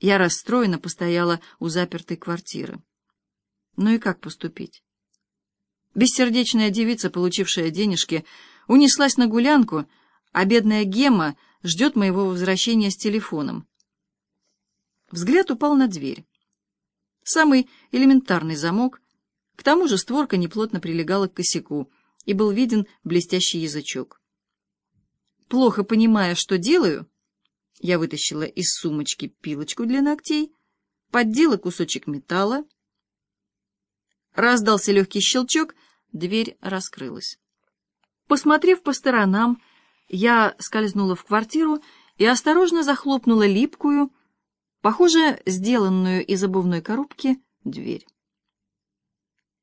Я расстроенно постояла у запертой квартиры. Ну и как поступить? Бессердечная девица, получившая денежки, унеслась на гулянку, а бедная Гемма ждет моего возвращения с телефоном. Взгляд упал на дверь. Самый элементарный замок, к тому же створка неплотно прилегала к косяку, и был виден блестящий язычок. Плохо понимая, что делаю, я вытащила из сумочки пилочку для ногтей, поддела кусочек металла. Раздался легкий щелчок, дверь раскрылась. Посмотрев по сторонам, я скользнула в квартиру и осторожно захлопнула липкую, похоже, сделанную из обувной коробки, дверь.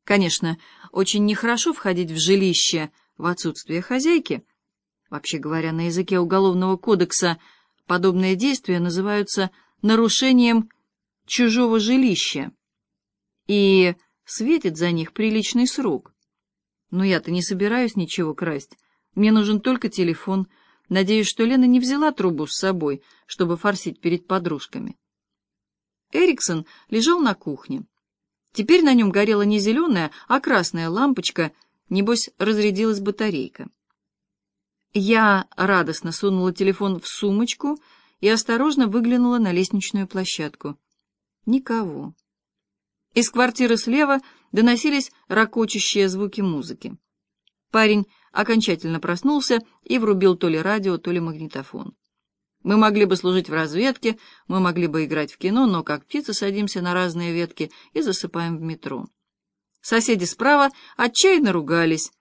Конечно, очень нехорошо входить в жилище в отсутствие хозяйки. Вообще говоря, на языке Уголовного кодекса подобные действия называются нарушением чужого жилища, и светит за них приличный срок. Но я-то не собираюсь ничего красть. Мне нужен только телефон. Надеюсь, что Лена не взяла трубу с собой, чтобы форсить перед подружками. Эриксон лежал на кухне. Теперь на нем горела не зеленая, а красная лампочка, небось, разрядилась батарейка. Я радостно сунула телефон в сумочку и осторожно выглянула на лестничную площадку. Никого. Из квартиры слева доносились ракочущие звуки музыки. Парень окончательно проснулся и врубил то ли радио, то ли магнитофон. Мы могли бы служить в разведке, мы могли бы играть в кино, но как птицы садимся на разные ветки и засыпаем в метро. Соседи справа отчаянно ругались.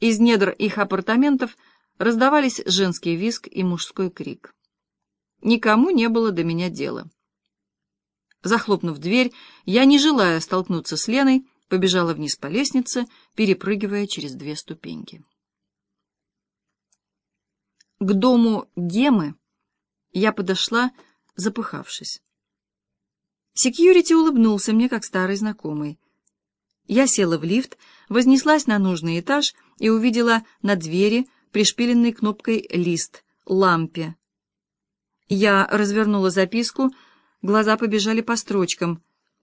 Из недр их апартаментов раздавались женский визг и мужской крик. Никому не было до меня дела. Захлопнув дверь, я, не желая столкнуться с Леной, побежала вниз по лестнице, перепрыгивая через две ступеньки. К дому Гемы я подошла, запыхавшись. Секьюрити улыбнулся мне, как старый знакомый. Я села в лифт, вознеслась на нужный этаж и увидела на двери пришпиленный кнопкой лист, лампе. Я развернула записку, глаза побежали по строчкам.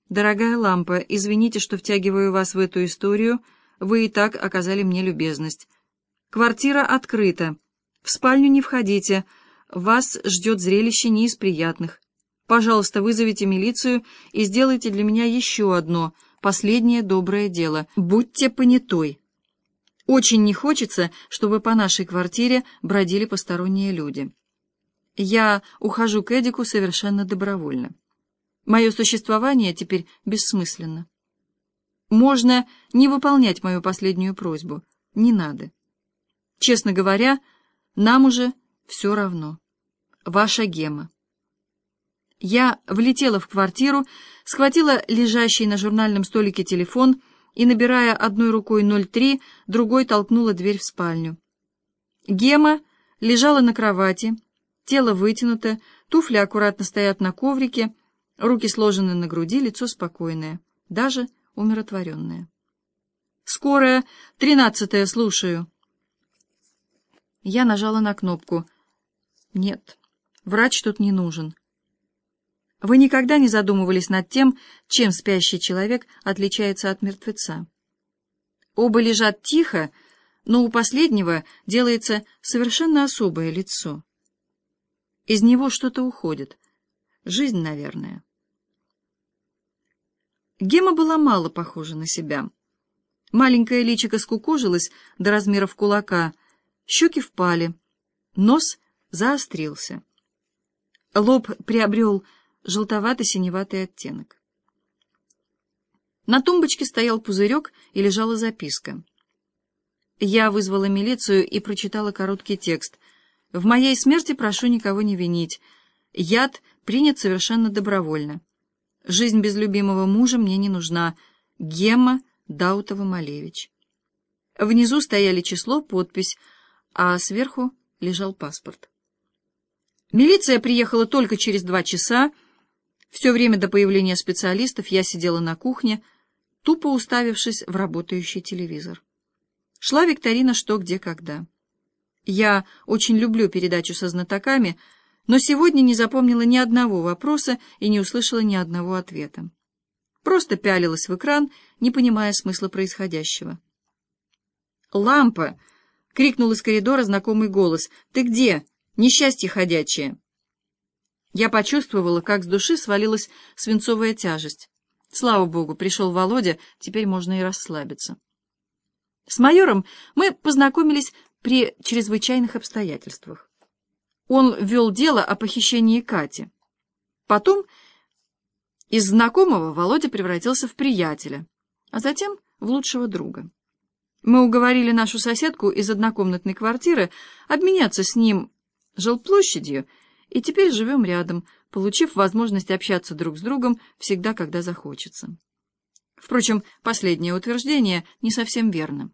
«Дорогая лампа, извините, что втягиваю вас в эту историю, вы и так оказали мне любезность. Квартира открыта. В спальню не входите, вас ждет зрелище не из приятных. Пожалуйста, вызовите милицию и сделайте для меня еще одно, последнее доброе дело. Будьте понятой. Очень не хочется, чтобы по нашей квартире бродили посторонние люди. Я ухожу к Эдику совершенно добровольно. Мое существование теперь бессмысленно. Можно не выполнять мою последнюю просьбу. Не надо. Честно говоря, нам уже все равно. Ваша Гема. Я влетела в квартиру, схватила лежащий на журнальном столике телефон и, набирая одной рукой 03, другой толкнула дверь в спальню. Гема лежала на кровати, тело вытянуто, туфли аккуратно стоят на коврике, руки сложены на груди, лицо спокойное, даже умиротворенное. «Скорая, тринадцатая, слушаю». Я нажала на кнопку. «Нет, врач тут не нужен». Вы никогда не задумывались над тем, чем спящий человек отличается от мертвеца? Оба лежат тихо, но у последнего делается совершенно особое лицо. Из него что-то уходит. Жизнь, наверное. Гема была мало похожа на себя. Маленькое личико скукожилось до размеров кулака — Щеки впали, нос заострился. Лоб приобрел желтовато-синеватый оттенок. На тумбочке стоял пузырек и лежала записка. Я вызвала милицию и прочитала короткий текст. «В моей смерти прошу никого не винить. Яд принят совершенно добровольно. Жизнь без любимого мужа мне не нужна. Гемма Даутова-Малевич». Внизу стояли число, подпись — а сверху лежал паспорт. Милиция приехала только через два часа. Все время до появления специалистов я сидела на кухне, тупо уставившись в работающий телевизор. Шла викторина «Что, где, когда». Я очень люблю передачу со знатоками, но сегодня не запомнила ни одного вопроса и не услышала ни одного ответа. Просто пялилась в экран, не понимая смысла происходящего. «Лампа!» — крикнул из коридора знакомый голос. «Ты где? Несчастье ходячее!» Я почувствовала, как с души свалилась свинцовая тяжесть. Слава богу, пришел Володя, теперь можно и расслабиться. С майором мы познакомились при чрезвычайных обстоятельствах. Он вел дело о похищении Кати. Потом из знакомого Володя превратился в приятеля, а затем в лучшего друга. Мы уговорили нашу соседку из однокомнатной квартиры обменяться с ним жилплощадью, и теперь живем рядом, получив возможность общаться друг с другом всегда, когда захочется. Впрочем, последнее утверждение не совсем верно.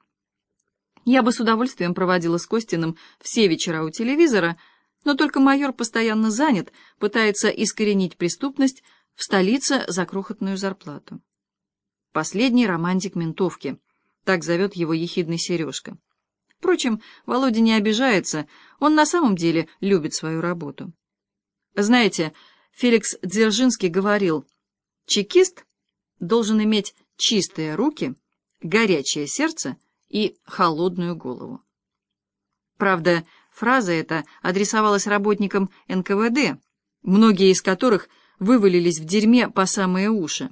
Я бы с удовольствием проводила с Костиным все вечера у телевизора, но только майор постоянно занят, пытается искоренить преступность в столице за крохотную зарплату. Последний романтик ментовки, так зовет его ехидный Сережка. Впрочем, Володя не обижается, он на самом деле любит свою работу. Знаете, Феликс Дзержинский говорил, чекист должен иметь чистые руки, горячее сердце и холодную голову. Правда, фраза эта адресовалась работникам НКВД, многие из которых вывалились в дерьме по самые уши.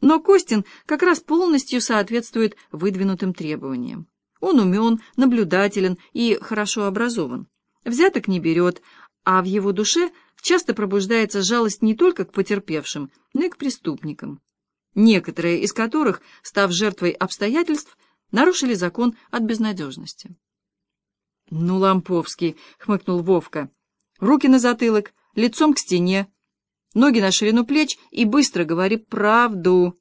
Но Костин как раз полностью соответствует выдвинутым требованиям. Он умен, наблюдателен и хорошо образован. Взяток не берет, а в его душе часто пробуждается жалость не только к потерпевшим, но и к преступникам, некоторые из которых, став жертвой обстоятельств, нарушили закон от безнадежности. «Ну, Ламповский», — хмыкнул Вовка, — «руки на затылок, лицом к стене, ноги на ширину плеч и быстро говори правду.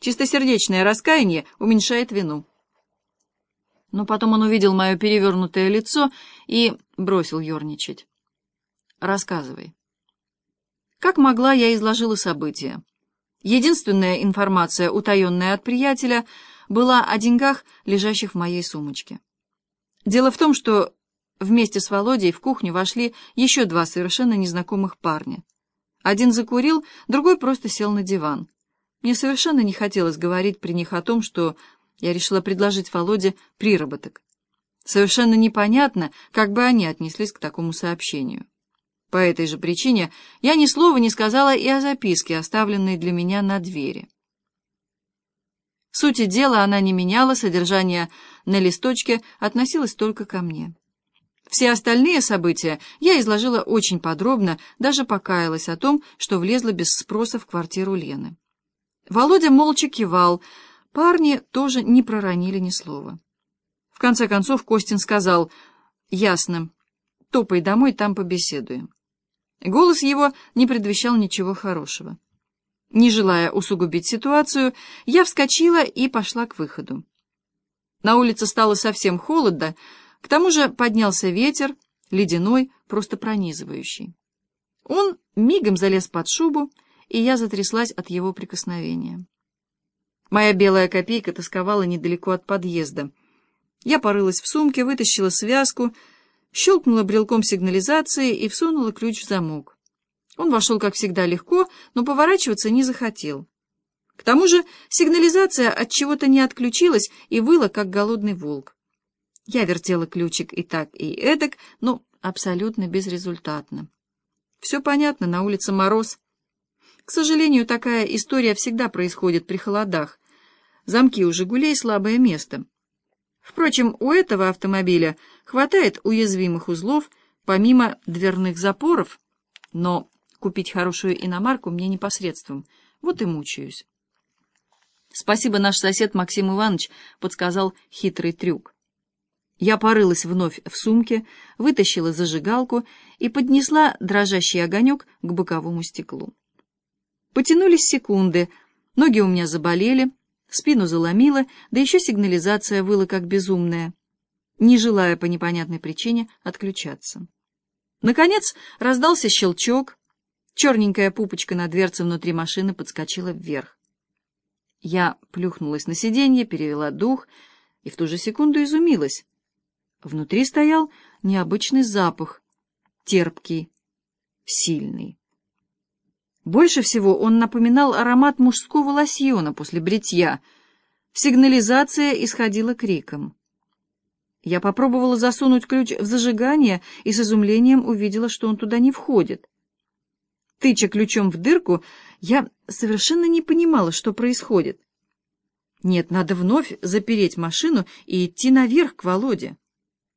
Чистосердечное раскаяние уменьшает вину». Но потом он увидел мое перевернутое лицо и бросил ерничать. «Рассказывай». Как могла, я изложила события. Единственная информация, утаенная от приятеля, была о деньгах, лежащих в моей сумочке. Дело в том, что вместе с Володей в кухню вошли еще два совершенно незнакомых парня. Один закурил, другой просто сел на диван. Мне совершенно не хотелось говорить при них о том, что я решила предложить Володе приработок. Совершенно непонятно, как бы они отнеслись к такому сообщению. По этой же причине я ни слова не сказала и о записке, оставленной для меня на двери. Сути дела она не меняла, содержание на листочке относилось только ко мне. Все остальные события я изложила очень подробно, даже покаялась о том, что влезла без спроса в квартиру Лены. Володя молча кивал, парни тоже не проронили ни слова. В конце концов Костин сказал «Ясно, топай домой, там побеседуем». Голос его не предвещал ничего хорошего. Не желая усугубить ситуацию, я вскочила и пошла к выходу. На улице стало совсем холодно, к тому же поднялся ветер, ледяной, просто пронизывающий. Он мигом залез под шубу, и я затряслась от его прикосновения. Моя белая копейка тосковала недалеко от подъезда. Я порылась в сумке, вытащила связку, щелкнула брелком сигнализации и всунула ключ в замок. Он вошел, как всегда, легко, но поворачиваться не захотел. К тому же сигнализация от чего-то не отключилась и выла, как голодный волк. Я вертела ключик и так, и эдак, но абсолютно безрезультатно. Все понятно, на улице мороз. К сожалению, такая история всегда происходит при холодах. Замки у «Жигулей» — слабое место. Впрочем, у этого автомобиля хватает уязвимых узлов, помимо дверных запоров, но Купить хорошую иномарку мне непосредством. Вот и мучаюсь. Спасибо, наш сосед Максим Иванович подсказал хитрый трюк. Я порылась вновь в сумке, вытащила зажигалку и поднесла дрожащий огонек к боковому стеклу. Потянулись секунды, ноги у меня заболели, спину заломило, да еще сигнализация выла как безумная, не желая по непонятной причине отключаться. Наконец раздался щелчок, Черненькая пупочка на дверце внутри машины подскочила вверх. Я плюхнулась на сиденье, перевела дух и в ту же секунду изумилась. Внутри стоял необычный запах, терпкий. сильный. Больше всего он напоминал аромат мужского лосьона после бритья. Сигнализация исходила криком. Я попробовала засунуть ключ в зажигание и с изумлением увидела, что он туда не входит. Тыча ключом в дырку, я совершенно не понимала, что происходит. Нет, надо вновь запереть машину и идти наверх к Володе.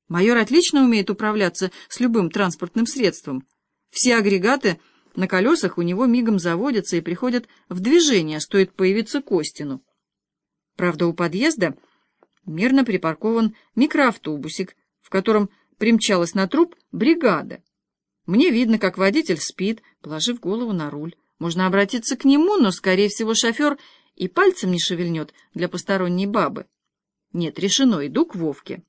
Майор отлично умеет управляться с любым транспортным средством. Все агрегаты на колесах у него мигом заводятся и приходят в движение, стоит появиться Костину. Правда, у подъезда мирно припаркован микроавтобусик, в котором примчалась на труп бригада. Мне видно, как водитель спит, положив голову на руль. Можно обратиться к нему, но, скорее всего, шофер и пальцем не шевельнет для посторонней бабы. Нет, решено, иду к Вовке.